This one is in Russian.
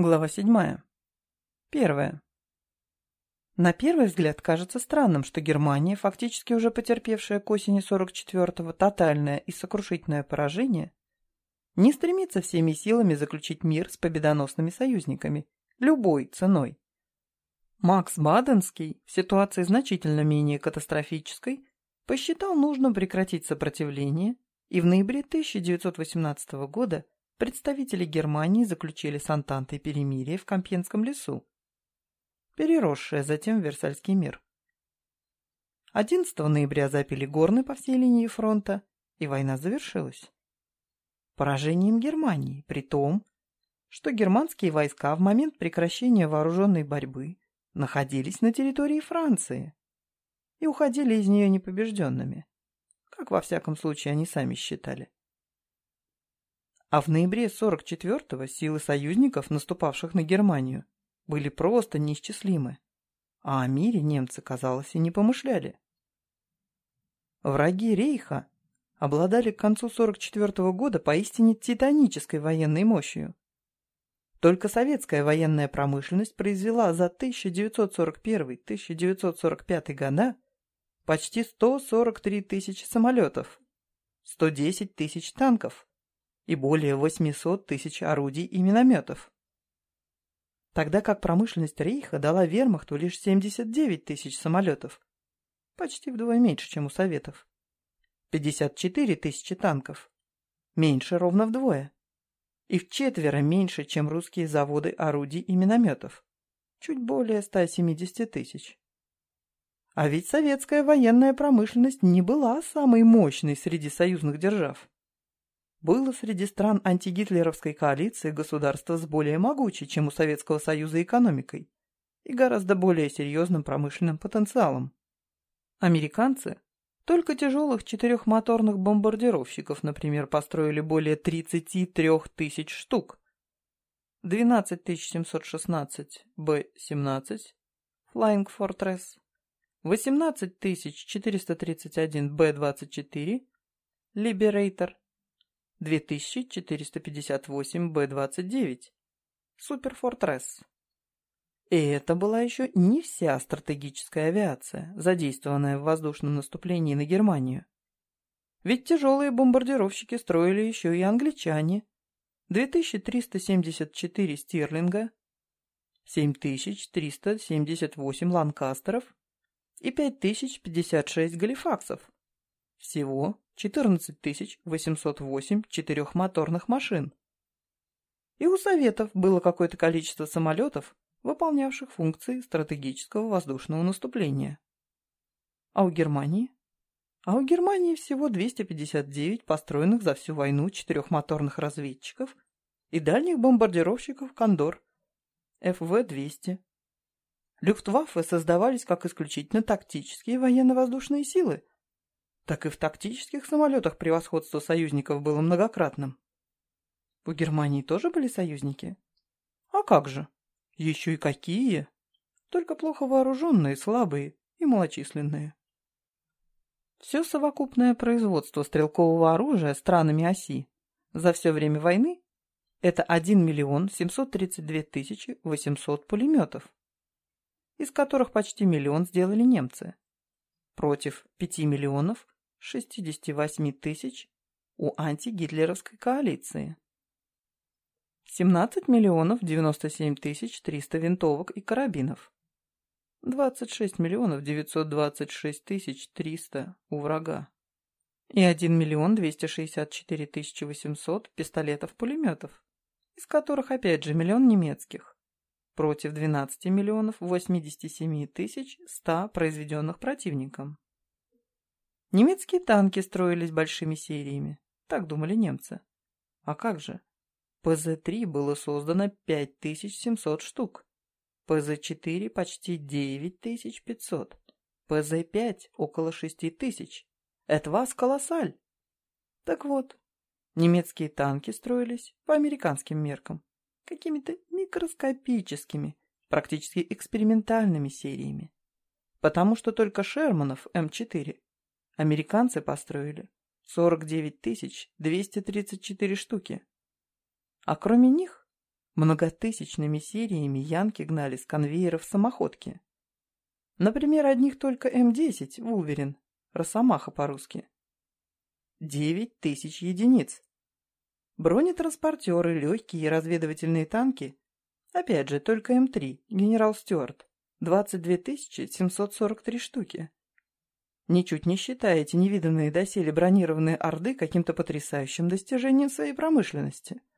Глава 7. Первое. На первый взгляд кажется странным, что Германия, фактически уже потерпевшая к осени 44-го тотальное и сокрушительное поражение, не стремится всеми силами заключить мир с победоносными союзниками, любой ценой. Макс Баденский в ситуации значительно менее катастрофической посчитал нужным прекратить сопротивление и в ноябре 1918 года представители Германии заключили с Антантой перемирие в Компьенском лесу, переросшее затем в Версальский мир. 11 ноября запили горны по всей линии фронта, и война завершилась. Поражением Германии, при том, что германские войска в момент прекращения вооруженной борьбы находились на территории Франции и уходили из нее непобежденными, как во всяком случае они сами считали. А в ноябре 44-го силы союзников, наступавших на Германию, были просто неисчислимы. А о мире немцы, казалось, и не помышляли. Враги Рейха обладали к концу 44 -го года поистине титанической военной мощью. Только советская военная промышленность произвела за 1941-1945 года почти 143 тысячи самолетов, 110 тысяч танков, и более 800 тысяч орудий и минометов. Тогда как промышленность Рейха дала вермахту лишь 79 тысяч самолетов, почти вдвое меньше, чем у Советов. 54 тысячи танков, меньше ровно вдвое. И в четверо меньше, чем русские заводы орудий и минометов, чуть более 170 тысяч. А ведь советская военная промышленность не была самой мощной среди союзных держав было среди стран антигитлеровской коалиции государство с более могучей, чем у Советского Союза, экономикой и гораздо более серьезным промышленным потенциалом. Американцы только тяжелых четырехмоторных бомбардировщиков, например, построили более 33 тысяч штук. 12716 Б-17 Flying Fortress, 18431 Б-24 Liberator 2458 Б-29 Superfortress. И это была еще не вся стратегическая авиация, задействованная в воздушном наступлении на Германию. Ведь тяжелые бомбардировщики строили еще и англичане. 2374 Стирлинга, 7378 Ланкастеров и 5056 Галифаксов. Всего 14 808 четырехмоторных машин. И у Советов было какое-то количество самолетов, выполнявших функции стратегического воздушного наступления. А у Германии? А у Германии всего 259 построенных за всю войну четырехмоторных разведчиков и дальних бомбардировщиков «Кондор» ФВ-200. Люфтваффе создавались как исключительно тактические военно-воздушные силы, так и в тактических самолетах превосходство союзников было многократным. У Германии тоже были союзники? А как же? Еще и какие? Только плохо вооруженные, слабые и малочисленные. Все совокупное производство стрелкового оружия странами оси за все время войны это 1 миллион 732 тысячи 800 пулеметов, из которых почти миллион сделали немцы, против 5 миллионов 68 тысяч у антигитлеровской коалиции. 17 миллионов 97 тысяч 300 винтовок и карабинов. 26 миллионов 926 тысяч 300 у врага. И 1 миллион 264 тысячи 800 пистолетов-пулеметов, из которых опять же миллион немецких, против 12 миллионов 87 тысяч 100 произведенных противником. Немецкие танки строились большими сериями, так думали немцы. А как же? ПЗ-3 было создано 5700 штук, ПЗ-4 почти 9500, ПЗ-5 около 6000. Это вас колоссаль! Так вот, немецкие танки строились по американским меркам, какими-то микроскопическими, практически экспериментальными сериями. Потому что только Шерманов М4 Американцы построили 49 234 штуки. А кроме них, Многотысячными сериями янки гнали с конвейеров самоходки. Например, одних только М-10, Вулверин, Росомаха по-русски. Девять тысяч единиц. Бронетранспортеры, легкие и разведывательные танки, опять же, только М3, генерал Стюарт, 22 743 штуки. Ничуть не считая эти невиданные доселе бронированные Орды каким-то потрясающим достижением своей промышленности –